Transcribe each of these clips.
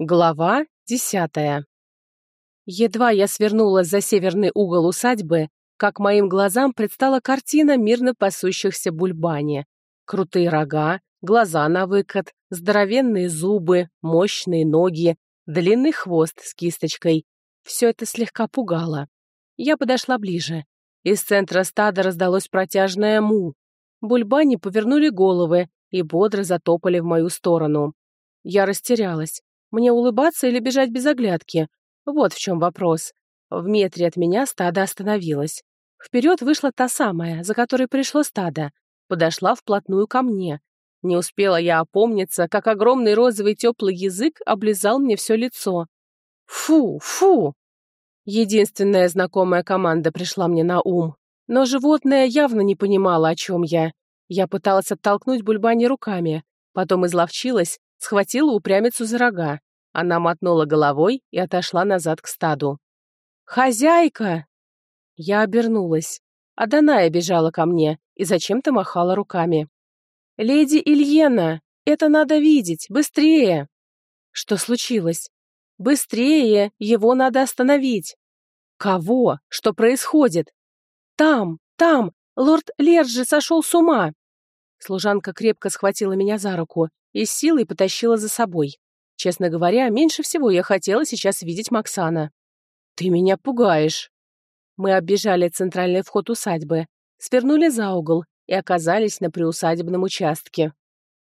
Глава десятая. Едва я свернула за северный угол усадьбы, как моим глазам предстала картина мирно пасущихся бульбани. Крутые рога, глаза на выкат, здоровенные зубы, мощные ноги, длинный хвост с кисточкой. Все это слегка пугало. Я подошла ближе. Из центра стада раздалось протяжное му. Бульбани повернули головы и бодро затопали в мою сторону. Я растерялась. Мне улыбаться или бежать без оглядки? Вот в чем вопрос. В метре от меня стадо остановилось. Вперед вышла та самая, за которой пришло стадо. Подошла вплотную ко мне. Не успела я опомниться, как огромный розовый теплый язык облизал мне все лицо. Фу, фу! Единственная знакомая команда пришла мне на ум. Но животное явно не понимало, о чем я. Я пыталась оттолкнуть Бульбани руками, потом изловчилась, схватила упрямицу за рога. Она мотнула головой и отошла назад к стаду. «Хозяйка!» Я обернулась. Аданая бежала ко мне и зачем-то махала руками. «Леди Ильена, это надо видеть! Быстрее!» «Что случилось?» «Быстрее! Его надо остановить!» «Кого? Что происходит?» «Там! Там! Лорд Лерджи сошел с ума!» Служанка крепко схватила меня за руку и силой потащила за собой. Честно говоря, меньше всего я хотела сейчас видеть Максана. «Ты меня пугаешь!» Мы оббежали центральный вход усадьбы, свернули за угол и оказались на приусадебном участке.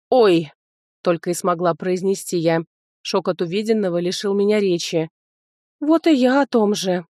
«Ой!» — только и смогла произнести я. Шок от увиденного лишил меня речи. «Вот и я о том же».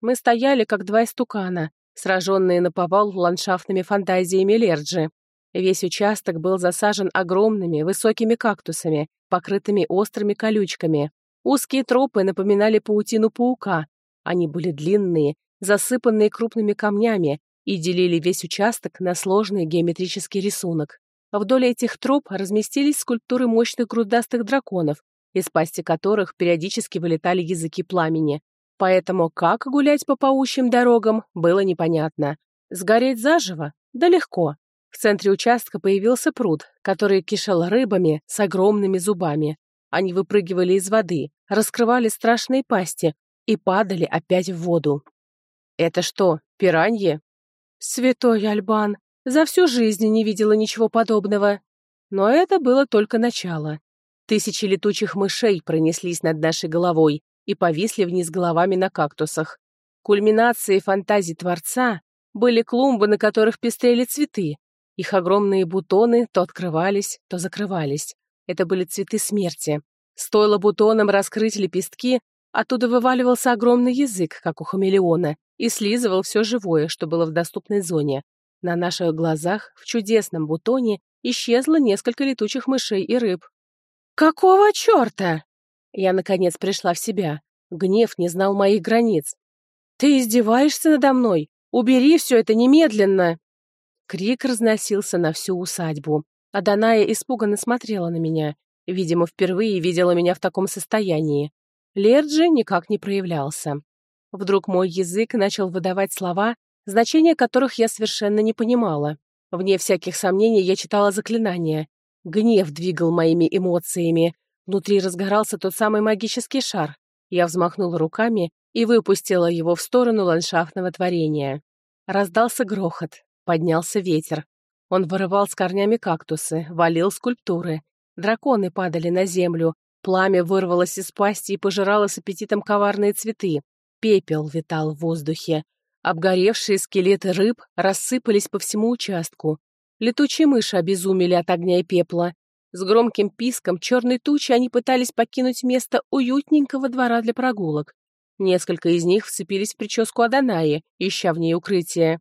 Мы стояли, как два истукана, сраженные на повал ландшафтными фантазиями Лерджи. Весь участок был засажен огромными, высокими кактусами, покрытыми острыми колючками. Узкие тропы напоминали паутину паука. Они были длинные, засыпанные крупными камнями и делили весь участок на сложный геометрический рисунок. Вдоль этих троп разместились скульптуры мощных грудастых драконов, из пасти которых периодически вылетали языки пламени. Поэтому как гулять по паучьим дорогам, было непонятно. Сгореть заживо? Да легко. В центре участка появился пруд, который кишел рыбами с огромными зубами. Они выпрыгивали из воды, раскрывали страшные пасти и падали опять в воду. «Это что, пираньи?» «Святой Альбан, за всю жизнь не видела ничего подобного». Но это было только начало. Тысячи летучих мышей пронеслись над нашей головой и повисли вниз головами на кактусах. Кульминацией фантазий Творца были клумбы, на которых пестрели цветы, их огромные бутоны то открывались, то закрывались. Это были цветы смерти. Стоило бутонам раскрыть лепестки, оттуда вываливался огромный язык, как у хамелеона, и слизывал все живое, что было в доступной зоне. На наших глазах в чудесном бутоне исчезло несколько летучих мышей и рыб. «Какого черта?» Я, наконец, пришла в себя. Гнев не знал моих границ. «Ты издеваешься надо мной? Убери все это немедленно!» Крик разносился на всю усадьбу. Аданая испуганно смотрела на меня. Видимо, впервые видела меня в таком состоянии. Лерджи никак не проявлялся. Вдруг мой язык начал выдавать слова, значения которых я совершенно не понимала. Вне всяких сомнений я читала заклинания. Гнев двигал моими эмоциями. Внутри разгорался тот самый магический шар. Я взмахнула руками и выпустила его в сторону ландшафтного творения. Раздался грохот. Поднялся ветер. Он вырывал с корнями кактусы, валил скульптуры. Драконы падали на землю. Пламя вырвалось из пасти и пожирало с аппетитом коварные цветы. Пепел витал в воздухе. Обгоревшие скелеты рыб рассыпались по всему участку. Летучие мыши обезумели от огня и пепла. С громким писком черной тучи они пытались покинуть место уютненького двора для прогулок. Несколько из них вцепились в прическу Аданаи, ища в ней укрытие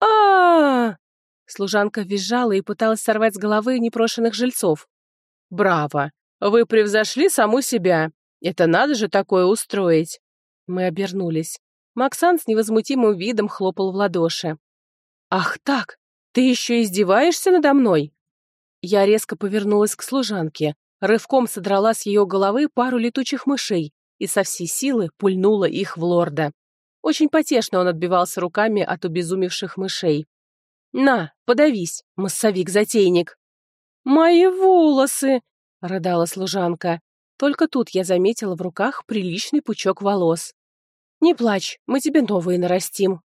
а, Служанка визжала и пыталась сорвать с головы непрошенных жильцов. «Браво! Вы превзошли саму себя! Это надо же такое устроить!» Мы обернулись. Максан с невозмутимым видом хлопал в ладоши. «Ах так! Ты еще издеваешься надо мной?» Я резко повернулась к служанке, рывком содрала с ее головы пару летучих мышей и со всей силы пульнула их в лорда. Очень потешно он отбивался руками от обезумевших мышей. «На, подавись, массовик-затейник!» «Мои волосы!» — рыдала служанка. Только тут я заметила в руках приличный пучок волос. «Не плачь, мы тебе новые нарастим».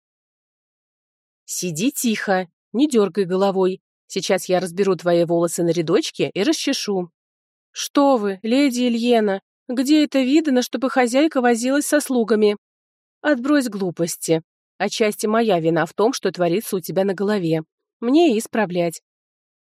«Сиди тихо, не дергай головой. Сейчас я разберу твои волосы на рядочке и расчешу». «Что вы, леди Ильена, где это видно, чтобы хозяйка возилась со слугами?» «Отбрось глупости. Отчасти моя вина в том, что творится у тебя на голове. Мне и исправлять».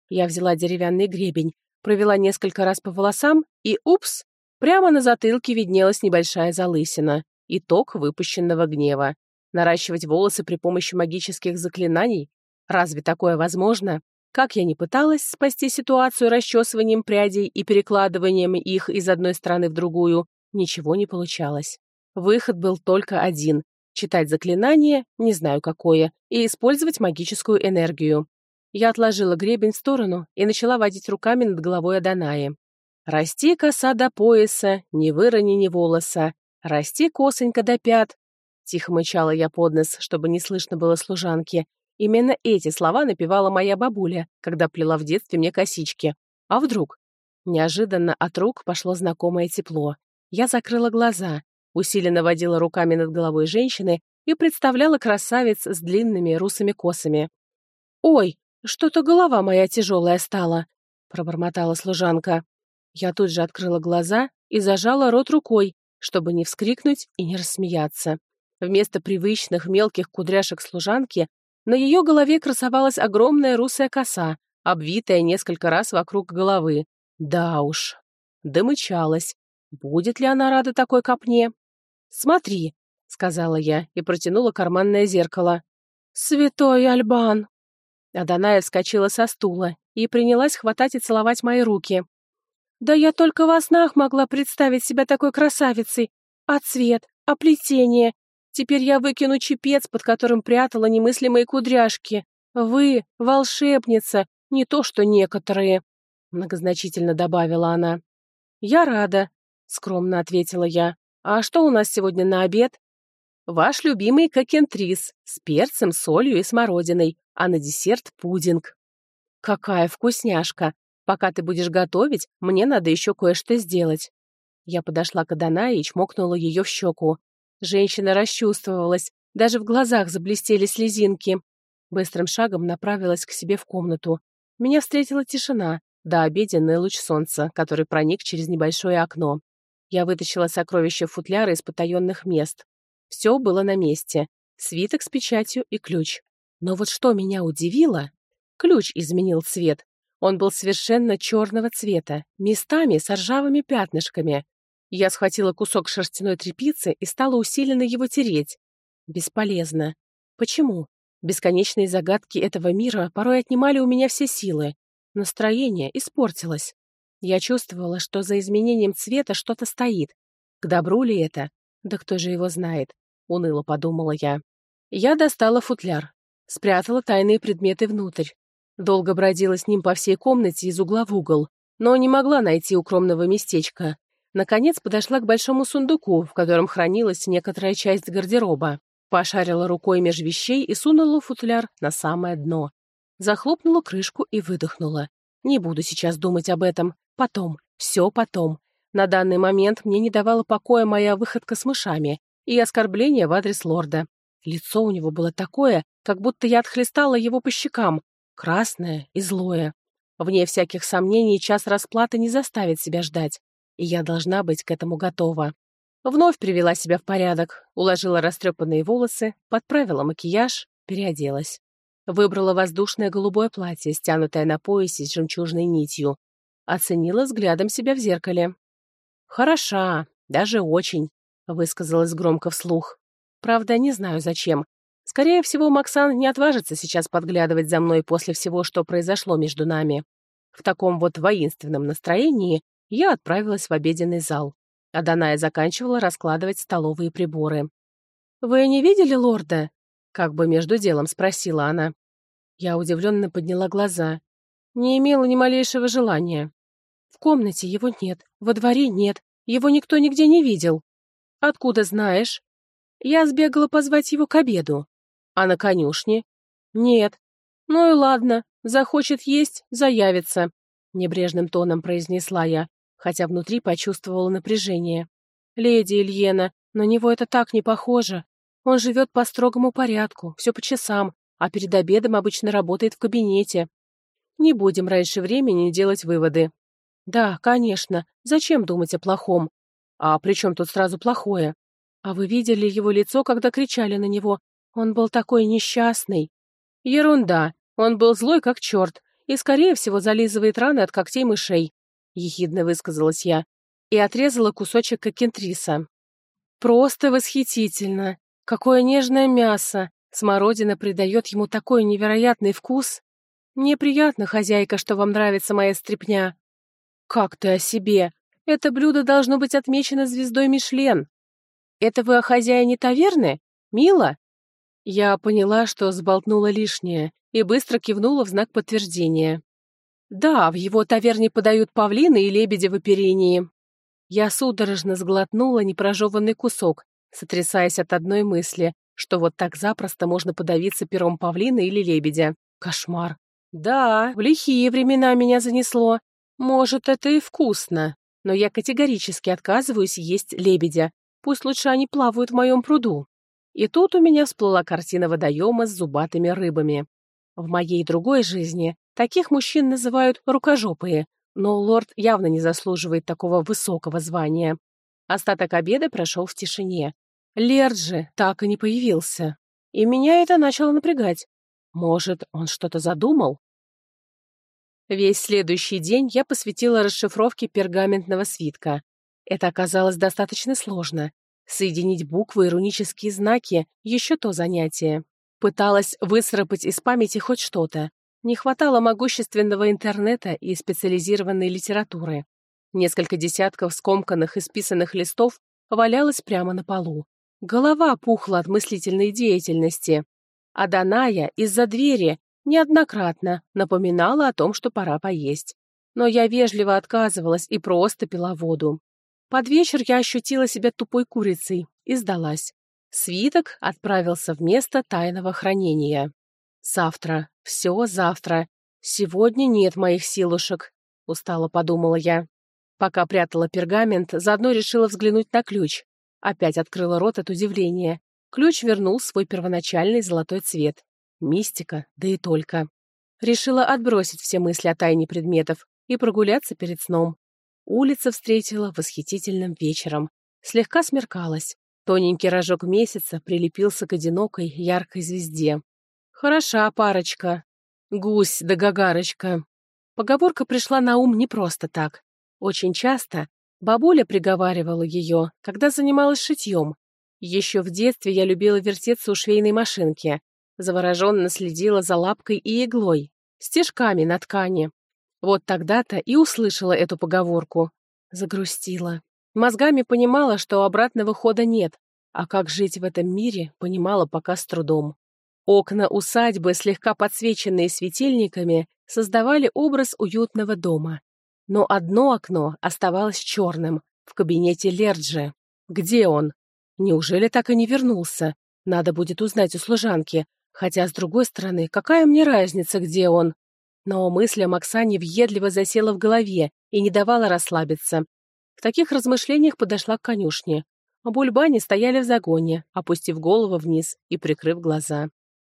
Я взяла деревянный гребень, провела несколько раз по волосам, и, упс, прямо на затылке виднелась небольшая залысина, итог выпущенного гнева. Наращивать волосы при помощи магических заклинаний? Разве такое возможно? Как я ни пыталась спасти ситуацию расчесыванием прядей и перекладыванием их из одной стороны в другую, ничего не получалось. Выход был только один — читать заклинание, не знаю какое, и использовать магическую энергию. Я отложила гребень в сторону и начала водить руками над головой Аданаи. «Расти коса до пояса, не вырони ни волоса, расти косонька до пят». Тихо мычала я под нос, чтобы не слышно было служанки, Именно эти слова напевала моя бабуля, когда плела в детстве мне косички. А вдруг? Неожиданно от рук пошло знакомое тепло. Я закрыла глаза, усиленно водила руками над головой женщины и представляла красавиц с длинными русыми косами. «Ой, что-то голова моя тяжелая стала», — пробормотала служанка. Я тут же открыла глаза и зажала рот рукой, чтобы не вскрикнуть и не рассмеяться. Вместо привычных мелких кудряшек служанки на ее голове красовалась огромная русая коса, обвитая несколько раз вокруг головы. Да уж. Домычалась. Будет ли она рада такой копне? «Смотри», — сказала я и протянула карманное зеркало. «Святой Альбан!» Аданая вскочила со стула и принялась хватать и целовать мои руки. «Да я только во снах могла представить себя такой красавицей. А цвет, а плетение, Теперь я выкину чепец, под которым прятала немыслимые кудряшки. Вы — волшебница, не то что некоторые», — многозначительно добавила она. «Я рада», — скромно ответила я. «А что у нас сегодня на обед?» «Ваш любимый кокентрис с перцем, солью и смородиной, а на десерт пудинг». «Какая вкусняшка! Пока ты будешь готовить, мне надо еще кое-что сделать». Я подошла к Адонае и чмокнула ее в щеку. Женщина расчувствовалась, даже в глазах заблестели слезинки. Быстрым шагом направилась к себе в комнату. Меня встретила тишина, да обеденный луч солнца, который проник через небольшое окно. Я вытащила сокровища футляра из потаенных мест. Все было на месте. Свиток с печатью и ключ. Но вот что меня удивило, ключ изменил цвет. Он был совершенно черного цвета, местами с ржавыми пятнышками. Я схватила кусок шерстяной тряпицы и стала усиленно его тереть. Бесполезно. Почему? Бесконечные загадки этого мира порой отнимали у меня все силы. Настроение испортилось. Я чувствовала, что за изменением цвета что-то стоит. К добру ли это? Да кто же его знает? Уныло подумала я. Я достала футляр. Спрятала тайные предметы внутрь. Долго бродила с ним по всей комнате из угла в угол, но не могла найти укромного местечка. Наконец подошла к большому сундуку, в котором хранилась некоторая часть гардероба. Пошарила рукой меж вещей и сунула футляр на самое дно. Захлопнула крышку и выдохнула. Не буду сейчас думать об этом. Потом. Все потом. На данный момент мне не давала покоя моя выходка с мышами и оскорбление в адрес лорда. Лицо у него было такое, как будто я отхлестала его по щекам, красное и злое. Вне всяких сомнений час расплаты не заставит себя ждать и я должна быть к этому готова. Вновь привела себя в порядок, уложила растрепанные волосы, подправила макияж, переоделась. Выбрала воздушное голубое платье, стянутое на поясе с жемчужной нитью. Оценила взглядом себя в зеркале. «Хороша, даже очень», — высказалась громко вслух. «Правда, не знаю зачем. Скорее всего, Максан не отважится сейчас подглядывать за мной после всего, что произошло между нами. В таком вот воинственном настроении я отправилась в обеденный зал. а Даная заканчивала раскладывать столовые приборы. «Вы не видели лорда?» — как бы между делом спросила она. Я удивленно подняла глаза. Не имела ни малейшего желания. «В комнате его нет, во дворе нет, его никто нигде не видел». «Откуда знаешь?» «Я сбегала позвать его к обеду». «А на конюшне?» «Нет». «Ну и ладно, захочет есть, заявится», — небрежным тоном произнесла я хотя внутри почувствовала напряжение. «Леди Ильена, на него это так не похоже. Он живет по строгому порядку, все по часам, а перед обедом обычно работает в кабинете. Не будем раньше времени делать выводы. Да, конечно, зачем думать о плохом? А при чем тут сразу плохое? А вы видели его лицо, когда кричали на него? Он был такой несчастный. Ерунда, он был злой как черт и, скорее всего, зализывает раны от когтей мышей, ехидно высказалась я и отрезала кусочек кокентриса. Просто восхитительно. Какое нежное мясо. Смородина придает ему такой невероятный вкус. Мне приятно, хозяйка, что вам нравится моя стряпня. Как ты о себе? Это блюдо должно быть отмечено звездой Мишлен. Это вы о хозяине таверны? Мило? Я поняла, что сболтнула лишнее, и быстро кивнула в знак подтверждения. Да, в его таверне подают павлины и лебеди в оперении. Я судорожно сглотнула непрожеванный кусок, сотрясаясь от одной мысли, что вот так запросто можно подавиться пером павлина или лебедя. Кошмар. Да, в лихие времена меня занесло. Может, это и вкусно, но я категорически отказываюсь есть лебедя. Пусть лучше они плавают в моем пруду. И тут у меня всплыла картина водоема с зубатыми рыбами. В моей другой жизни таких мужчин называют рукожопые, но лорд явно не заслуживает такого высокого звания. Остаток обеда прошел в тишине. Лерд же так и не появился. И меня это начало напрягать. Может, он что-то задумал? Весь следующий день я посвятила расшифровке пергаментного свитка. Это оказалось достаточно сложно. Соединить буквы и рунические знаки — еще то занятие. Пыталась высропать из памяти хоть что-то. Не хватало могущественного интернета и специализированной литературы. Несколько десятков скомканных и списанных листов валялось прямо на полу. Голова пухла от мыслительной деятельности. А Даная из-за двери неоднократно напоминала о том, что пора поесть. Но я вежливо отказывалась и просто пила воду. Под вечер я ощутила себя тупой курицей и сдалась. Свиток отправился в место тайного хранения. Завтра, все завтра. Сегодня нет моих силушек, устало подумала я. Пока прятала пергамент, заодно решила взглянуть на ключ. Опять открыла рот от удивления. Ключ вернул свой первоначальный золотой цвет. Мистика, да и только. Решила отбросить все мысли о тайне предметов и прогуляться перед сном. Улица встретила восхитительным вечером. Слегка смеркалась. Тоненький рожок месяца прилепился к одинокой яркой звезде. Хороша парочка. Гусь да гагарочка. Поговорка пришла на ум не просто так. Очень часто бабуля приговаривала ее, когда занималась шитьем, еще в детстве я любила вертеться у швейной машинки, завороженно следила за лапкой и иглой, стежками на ткани. Вот тогда-то и услышала эту поговорку. Загрустила. Мозгами понимала, что обратного хода нет, а как жить в этом мире, понимала пока с трудом. Окна усадьбы, слегка подсвеченные светильниками, создавали образ уютного дома. Но одно окно оставалось черным, в кабинете Лерджи. Где он? Неужели так и не вернулся? Надо будет узнать у служанки. Хотя, с другой стороны, какая мне разница, где он? Но мысль о Максане въедливо засела в голове и не давала расслабиться. В таких размышлениях подошла к конюшне. Бульбани стояли в загоне, опустив голову вниз и прикрыв глаза.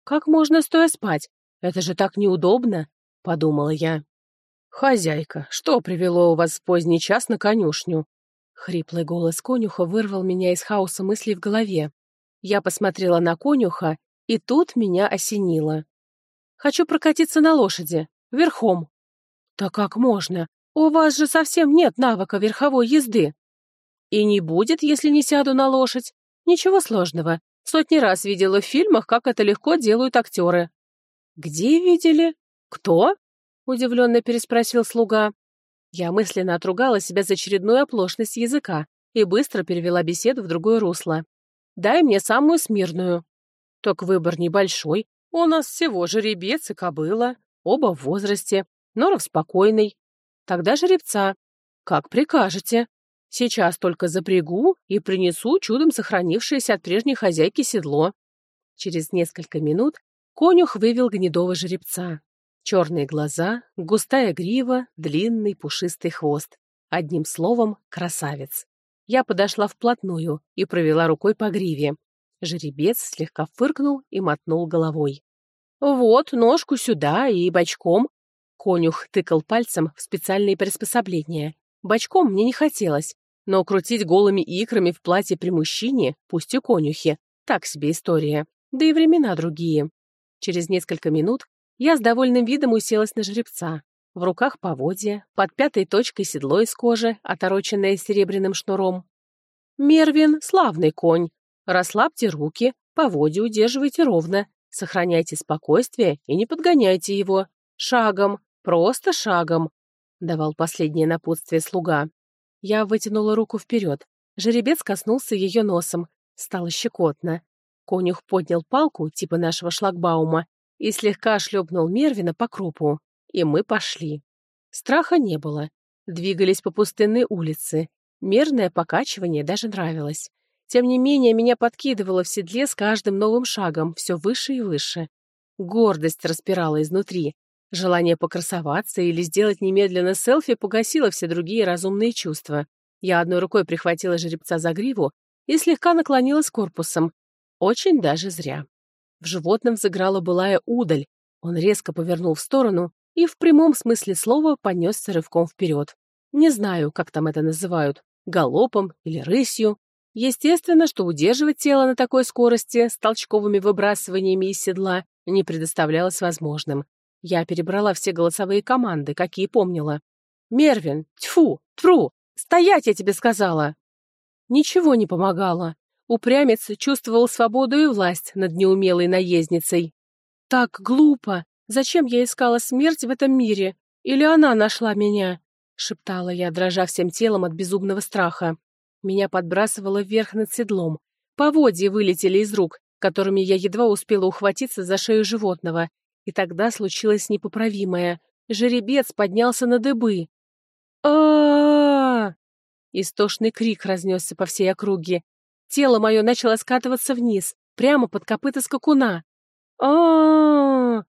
«Как можно стоя спать? Это же так неудобно!» — подумала я. «Хозяйка, что привело у вас в поздний час на конюшню?» Хриплый голос конюха вырвал меня из хаоса мыслей в голове. Я посмотрела на конюха, и тут меня осенило. «Хочу прокатиться на лошади, верхом». «Да как можно? У вас же совсем нет навыка верховой езды». «И не будет, если не сяду на лошадь. Ничего сложного. Сотни раз видела в фильмах, как это легко делают актеры». «Где видели? Кто?» — удивленно переспросил слуга. Я мысленно отругала себя за очередную оплошность языка и быстро перевела беседу в другое русло. «Дай мне самую смирную». «Так выбор небольшой. У нас всего жеребец и кобыла. Оба в возрасте. Норов спокойный. Тогда жеребца. Как прикажете. Сейчас только запрягу и принесу чудом сохранившееся от прежней хозяйки седло». Через несколько минут конюх вывел гнедого жеребца. Черные глаза, густая грива, длинный пушистый хвост. Одним словом, красавец. Я подошла вплотную и провела рукой по гриве. Жеребец слегка фыркнул и мотнул головой. «Вот, ножку сюда и бочком». Конюх тыкал пальцем в специальные приспособления. Бочком мне не хотелось, но крутить голыми икрами в платье при мужчине, пусть и конюхе, так себе история. Да и времена другие. Через несколько минут я с довольным видом уселась на жеребца. В руках поводья, под пятой точкой седло из кожи, отороченное серебряным шнуром. «Мервин — славный конь. Расслабьте руки, поводья удерживайте ровно, сохраняйте спокойствие и не подгоняйте его. Шагом, просто шагом», — давал последнее напутствие слуга. Я вытянула руку вперед. Жеребец коснулся ее носом. Стало щекотно. Конюх поднял палку, типа нашего шлагбаума, и слегка шлепнул Мервина по крупу. И мы пошли. Страха не было. Двигались по пустынной улице. Мерное покачивание даже нравилось. Тем не менее, меня подкидывало в седле с каждым новым шагом, все выше и выше. Гордость распирала изнутри. Желание покрасоваться или сделать немедленно селфи погасило все другие разумные чувства. Я одной рукой прихватила жеребца за гриву и слегка наклонилась корпусом. Очень даже зря. В животном взыграла былая удаль. Он резко повернул в сторону и в прямом смысле слова понесся рывком вперед. Не знаю, как там это называют, галопом или рысью. Естественно, что удерживать тело на такой скорости с толчковыми выбрасываниями из седла не предоставлялось возможным. Я перебрала все голосовые команды, какие помнила. «Мервин! Тьфу! Тфру! Стоять, я тебе сказала!» Ничего не помогало. Упрямец чувствовал свободу и власть над неумелой наездницей. «Так глупо! Зачем я искала смерть в этом мире? Или она нашла меня?» — шептала я, дрожа всем телом от безумного страха. Меня подбрасывало вверх над седлом. Поводья вылетели из рук, которыми я едва успела ухватиться за шею животного, и тогда случилось непоправимое. Жеребец поднялся на дыбы. а Истошный крик разнесся по всей округе. Тело мое начало скатываться вниз, прямо под копыта скакуна. а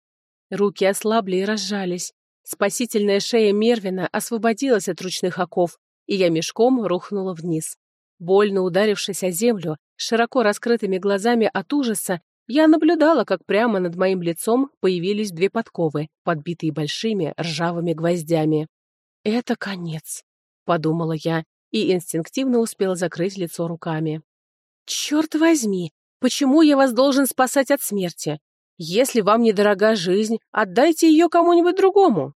Руки ослабли и разжались. Спасительная шея Мервина освободилась от ручных оков, и я мешком рухнула вниз. Больно ударившись о землю, широко раскрытыми глазами от ужаса, я наблюдала, как прямо над моим лицом появились две подковы, подбитые большими ржавыми гвоздями. «Это конец», — подумала я, и инстинктивно успела закрыть лицо руками. «Черт возьми, почему я вас должен спасать от смерти? Если вам недорога жизнь, отдайте ее кому-нибудь другому».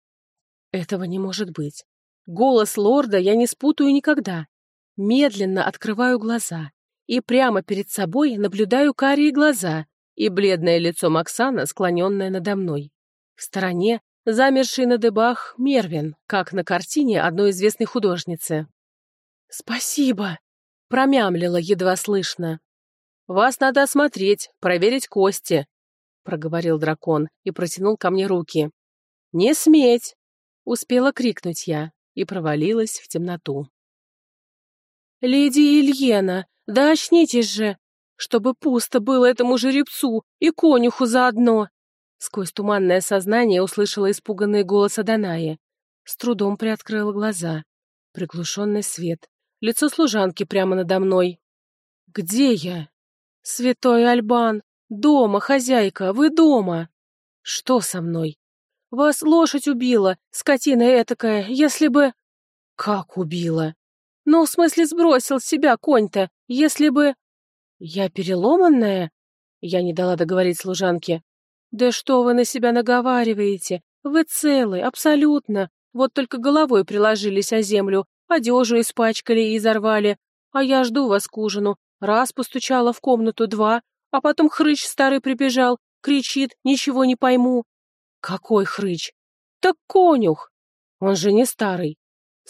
Этого не может быть. Голос лорда я не спутаю никогда. Медленно открываю глаза и прямо перед собой наблюдаю карие глаза, и бледное лицо Максана, склоненное надо мной. В стороне замерший на дыбах Мервин, как на картине одной известной художницы. «Спасибо!» — промямлила едва слышно. «Вас надо осмотреть, проверить кости», — проговорил дракон и протянул ко мне руки. «Не сметь!» — успела крикнуть я и провалилась в темноту. «Леди Ильена, да очнитесь же! чтобы пусто было этому жеребцу и конюху заодно. Сквозь туманное сознание услышала испуганный голос Аданаи. С трудом приоткрыла глаза. Приглушенный свет. Лицо служанки прямо надо мной. «Где я?» «Святой Альбан! Дома, хозяйка, вы дома!» «Что со мной?» «Вас лошадь убила, скотина этакая, если бы...» «Как убила?» «Ну, в смысле, сбросил с себя конь-то, если бы...» «Я переломанная?» Я не дала договорить служанке. «Да что вы на себя наговариваете? Вы целы, абсолютно. Вот только головой приложились о землю, одежу испачкали и изорвали. А я жду вас к ужину. Раз постучала в комнату, два, а потом хрыч старый прибежал, кричит, ничего не пойму. Какой хрыч? Так конюх. Он же не старый.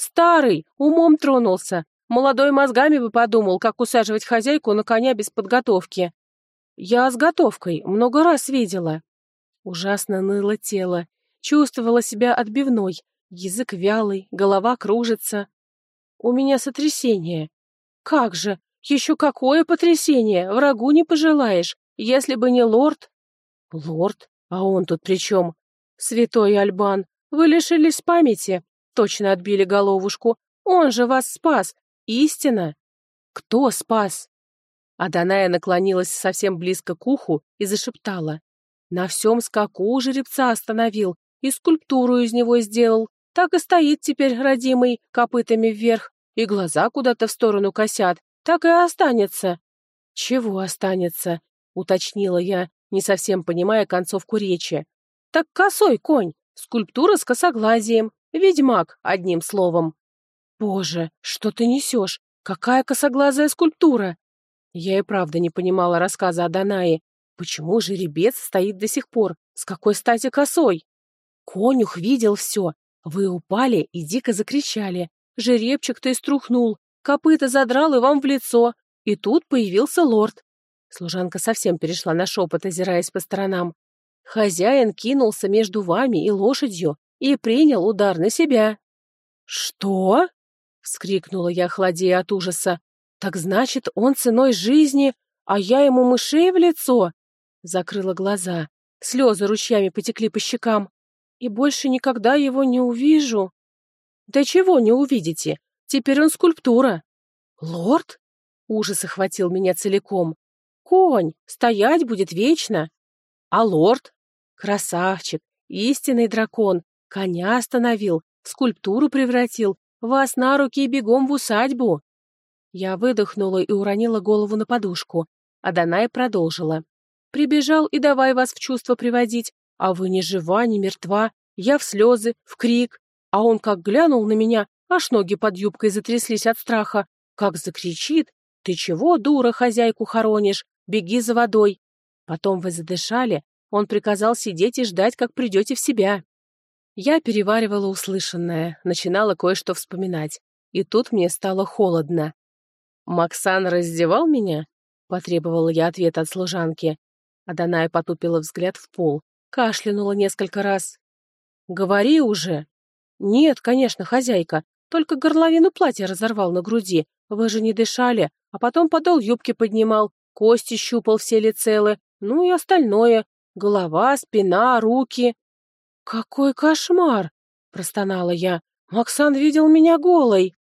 Старый, умом тронулся. Молодой мозгами бы подумал, как усаживать хозяйку на коня без подготовки. Я с готовкой много раз видела. Ужасно ныло тело, чувствовала себя отбивной, язык вялый, голова кружится. У меня сотрясение. Как же, еще какое потрясение, врагу не пожелаешь, если бы не лорд. Лорд? А он тут при чем? Святой Альбан, вы лишились памяти, точно отбили головушку, Он же вас спас! Истина!» «Кто спас?» Аданая наклонилась совсем близко к уху и зашептала. «На всем скаку жеребца остановил и скульптуру из него сделал. Так и стоит теперь родимый, копытами вверх, и глаза куда-то в сторону косят. Так и останется». «Чего останется?» — уточнила я, не совсем понимая концовку речи. «Так косой конь, скульптура с косоглазием, ведьмак, одним словом». «Боже, что ты несешь? Какая косоглазая скульптура?» Я и правда не понимала рассказа о Данае. Почему жеребец стоит до сих пор? С какой стати косой? Конюх видел все. Вы упали и дико закричали. Жеребчик-то и струхнул. Копыта задрал и вам в лицо. И тут появился лорд. Служанка совсем перешла на шепот, озираясь по сторонам. Хозяин кинулся между вами и лошадью и принял удар на себя. «Что?» — вскрикнула я, холодея от ужаса. «Так значит, он ценой жизни, а я ему мышей в лицо?» Закрыла глаза. Слезы ручьями потекли по щекам. «И больше никогда его не увижу». «Да чего не увидите? Теперь он скульптура». «Лорд?» Ужас охватил меня целиком. «Конь! Стоять будет вечно!» «А лорд?» «Красавчик! Истинный дракон! Коня остановил, скульптуру превратил, вас на руки и бегом в усадьбу!» Я выдохнула и уронила голову на подушку, а Данай продолжила. «Прибежал и давай вас в чувство приводить, а вы ни жива, ни мертва, я в слезы, в крик, а он как глянул на меня, аж ноги под юбкой затряслись от страха, как закричит, «Ты чего, дура, хозяйку хоронишь? Беги за водой!» Потом вы задышали, он приказал сидеть и ждать, как придете в себя. Я переваривала услышанное, начинала кое-что вспоминать. И тут мне стало холодно. «Максан раздевал меня?» — потребовала я ответ от служанки. Аданая потупила взгляд в пол, кашлянула несколько раз. «Говори уже!» «Нет, конечно, хозяйка, только горловину платья разорвал на груди. Вы же не дышали, а потом подол юбки поднимал, кости щупал все ли целы, ну и остальное. Голова, спина, руки. «Какой кошмар!» — простонала я. «Максан видел меня голой».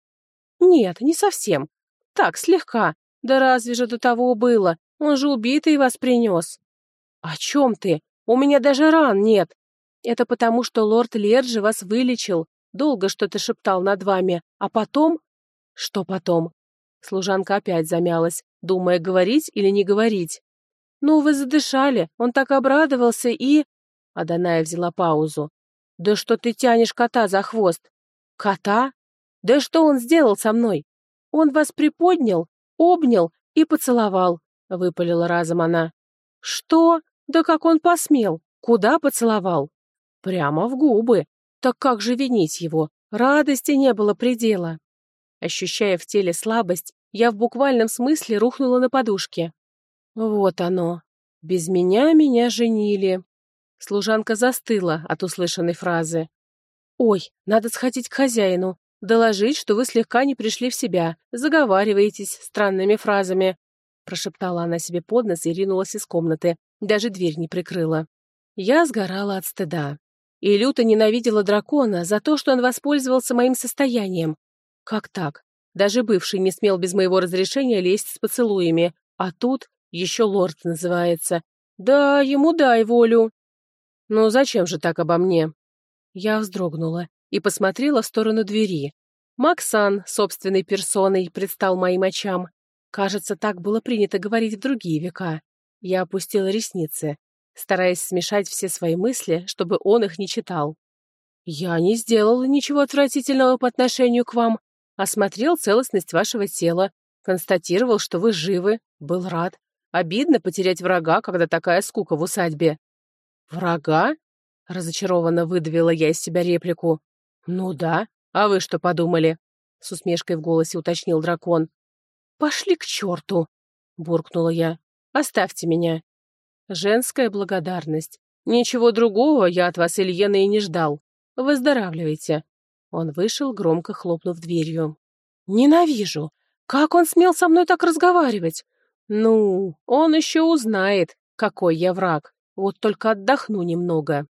«Нет, не совсем. Так, слегка. Да разве же до того было? Он же убитый вас принес». «О чем ты? У меня даже ран нет. Это потому, что лорд Лерджи вас вылечил, долго что-то шептал над вами, а потом...» «Что потом?» Служанка опять замялась, думая, говорить или не говорить. «Ну, вы задышали, он так обрадовался и...» Аданая взяла паузу. «Да что ты тянешь кота за хвост?» «Кота? Да что он сделал со мной? Он вас приподнял, обнял и поцеловал», — выпалила разом она. «Что? Да как он посмел? Куда поцеловал?» «Прямо в губы. Так как же винить его? Радости не было предела». Ощущая в теле слабость, я в буквальном смысле рухнула на подушке. Вот оно. Без меня меня женили. Служанка застыла от услышанной фразы. «Ой, надо сходить к хозяину, доложить, что вы слегка не пришли в себя, заговариваетесь странными фразами», прошептала она себе под нос и ринулась из комнаты, даже дверь не прикрыла. Я сгорала от стыда. И люто ненавидела дракона за то, что он воспользовался моим состоянием. Как так? Даже бывший не смел без моего разрешения лезть с поцелуями, а тут еще лорд называется. Да, ему дай волю. «Ну зачем же так обо мне?» Я вздрогнула и посмотрела в сторону двери. Максан, собственной персоной, предстал моим очам. Кажется, так было принято говорить в другие века. Я опустила ресницы, стараясь смешать все свои мысли, чтобы он их не читал. «Я не сделала ничего отвратительного по отношению к вам. Осмотрел целостность вашего тела, констатировал, что вы живы, был рад. Обидно потерять врага, когда такая скука в усадьбе. «Врага?» — разочарованно выдавила я из себя реплику. «Ну да. А вы что подумали?» — с усмешкой в голосе уточнил дракон. «Пошли к черту!» — буркнула я. «Оставьте меня». Женская благодарность. Ничего другого я от вас, Ильена, и не ждал. Выздоравливайте. Он вышел, громко хлопнув дверью. «Ненавижу! Как он смел со мной так разговаривать? Ну, он еще узнает, какой я враг». Вот только отдохну немного.